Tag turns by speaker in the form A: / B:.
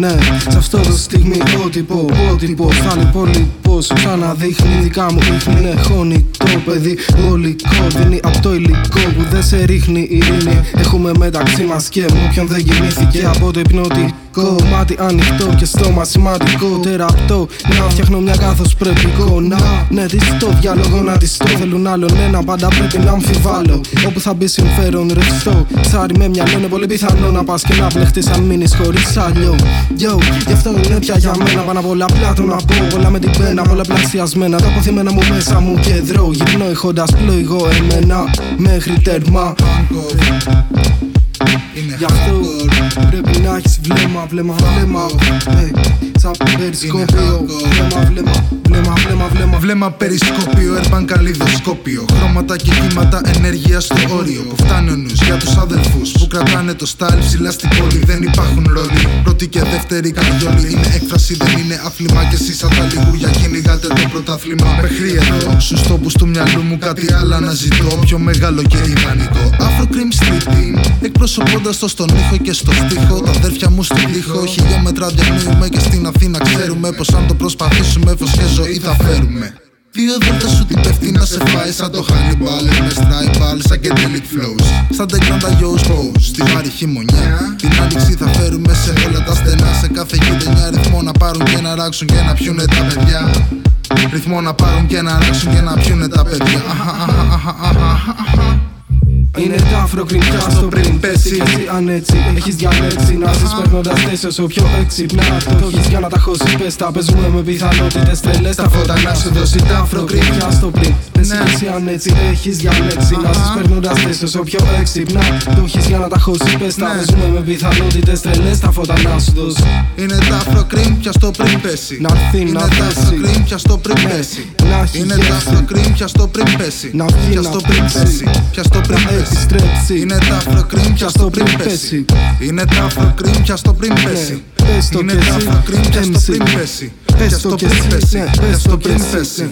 A: Ναι, σε αυτό το στιγμή ότυπο, ότυπο Θα είναι πολύ πως ξαναδείχνει δικά μου ίχνη Ναι, χώνει το παιδί γολικό Δίνει απ' το υλικό που δεν σε ρίχνει η ειρήνη. Έχουμε μεταξύ μας και με όποιον δεν κοιμήθηκε από το υπνότη Μάτι ανοιχτό και στόμα σημαντικό Τεραπτό να φτιάχνω μια καθώ πρέπει Να, ναι, τι στο διάλογο να της το θέλουν άλλον. Ένα πάντα πρέπει να αμφιβάλλω. Όπου θα μπει συμφέρον ρευστό Ψάρι με μια είναι πολύ πιθανό να πας και να βλεχτεί αν μείνεις χωρίς άλλο Yo, γι' αυτό είναι πια για μένα. Πάνω απ' όλα απλά το να πω. Όλα με την πένα, πολλά πλασιασμένα. Τα αποθυμένα μου μέσα μου και δρώ. Γυρνώ ηχώντα πλοηγό εμένα. Μέχρι τέρμα. Γι' αυτό πρέπει να έχεις βλέμμα, βλέμμα, βλέμμα Σαν περισκόπιο Βλέμμα, βλέμμα, βλέμμα, βλέμμα, βλέμμα
B: Βλέμμα περισκόπιο, έρπαν καλλιδοσκόπιο. Χρώματα και κύματα ενέργειας στο όριο Που φτάνει ο νους για τους αδελφούς Που κρατάνε το style ψηλά στην πόλη. Δεν υπάρχουν ρόλοι. Πρώτη και δεύτερη καρδιόλη Είναι έκφραση, δεν είναι άθλημα Και εσείς σαν τα λιγούια κυνηγάτε το πρωτάθλημα. Μέχρι εδώ στους τόπους του μυαλού μου κάτι άλλο να ζητώ. Πιο μεγάλο και ιδανικό. Afro Cream Street Εκπροσωπώντας το στον ήχο και στο στίχο. Τα αδέρφια μου στην τείχο Χιλιόμετρα διανύουμε και στην Αθήνα ξέρουμε Πως αν το προσπαθήσουμε φως και ζωή θα φέρουμε. Δύο δέλτα σου την πέφτει να σε φάει σαν το Hannibal. Με tribal σαν και delic flows. Σαν τεγκράντα yo's pose Στη βάρη χειμωνιά Την άνοιξη θα φέρουμε σε όλα τα στενά. Σε κάθε γειτονιά ρυθμό να πάρουν και να ράξουν και να πιούνε τα παιδιά Ρυθμό να πάρουν και να ράξουν και να πιούνε τα παιδιά.
A: Είναι τάφρο κρυμπιά στο πριν πέσει. Και εσύ αν έτσι έχεις διαλέξει Να ζεις παίρνοντας τέσσερις όσο πιο έξυπνα. Το έχεις για να τα χώσεις πες τα Παίζουμε με πιθανότητες τρελές Τα φώτα να σου δώσει τάφρο κρυμπιά στο πριν. Πέσει Και εσύ αν έτσι έχεις διαλέξει Να ζεις παίρνοντας τέσσερις όσο πιο έξυπνα. Το έχεις για να τα χώσεις πες τα Παίζουμε με πιθανότητες τρελές Τα φώτα να σου δώσει.
B: Είναι τάφρο κρυμπιά στο πριν πέσει.
A: Να έρθει να πέσει
B: Είναι τάφρο κρυμπιά στο πριν πέσει. Είναι τάφρο κρυμπιά στο πριν πέσει.
A: Να βγει να πέσει.
B: Πια στο πριν πέσει
A: επιστρέψει
B: Είναι τα αφροκρίμ πια στο πριν πέσει. Είναι τα αφροκρίμ πια στο πριν πέσει. Είναι τα αφροκρίμ πια στο πριν πέσει. Πες το πριν πέσει. Πες το πριν πέσει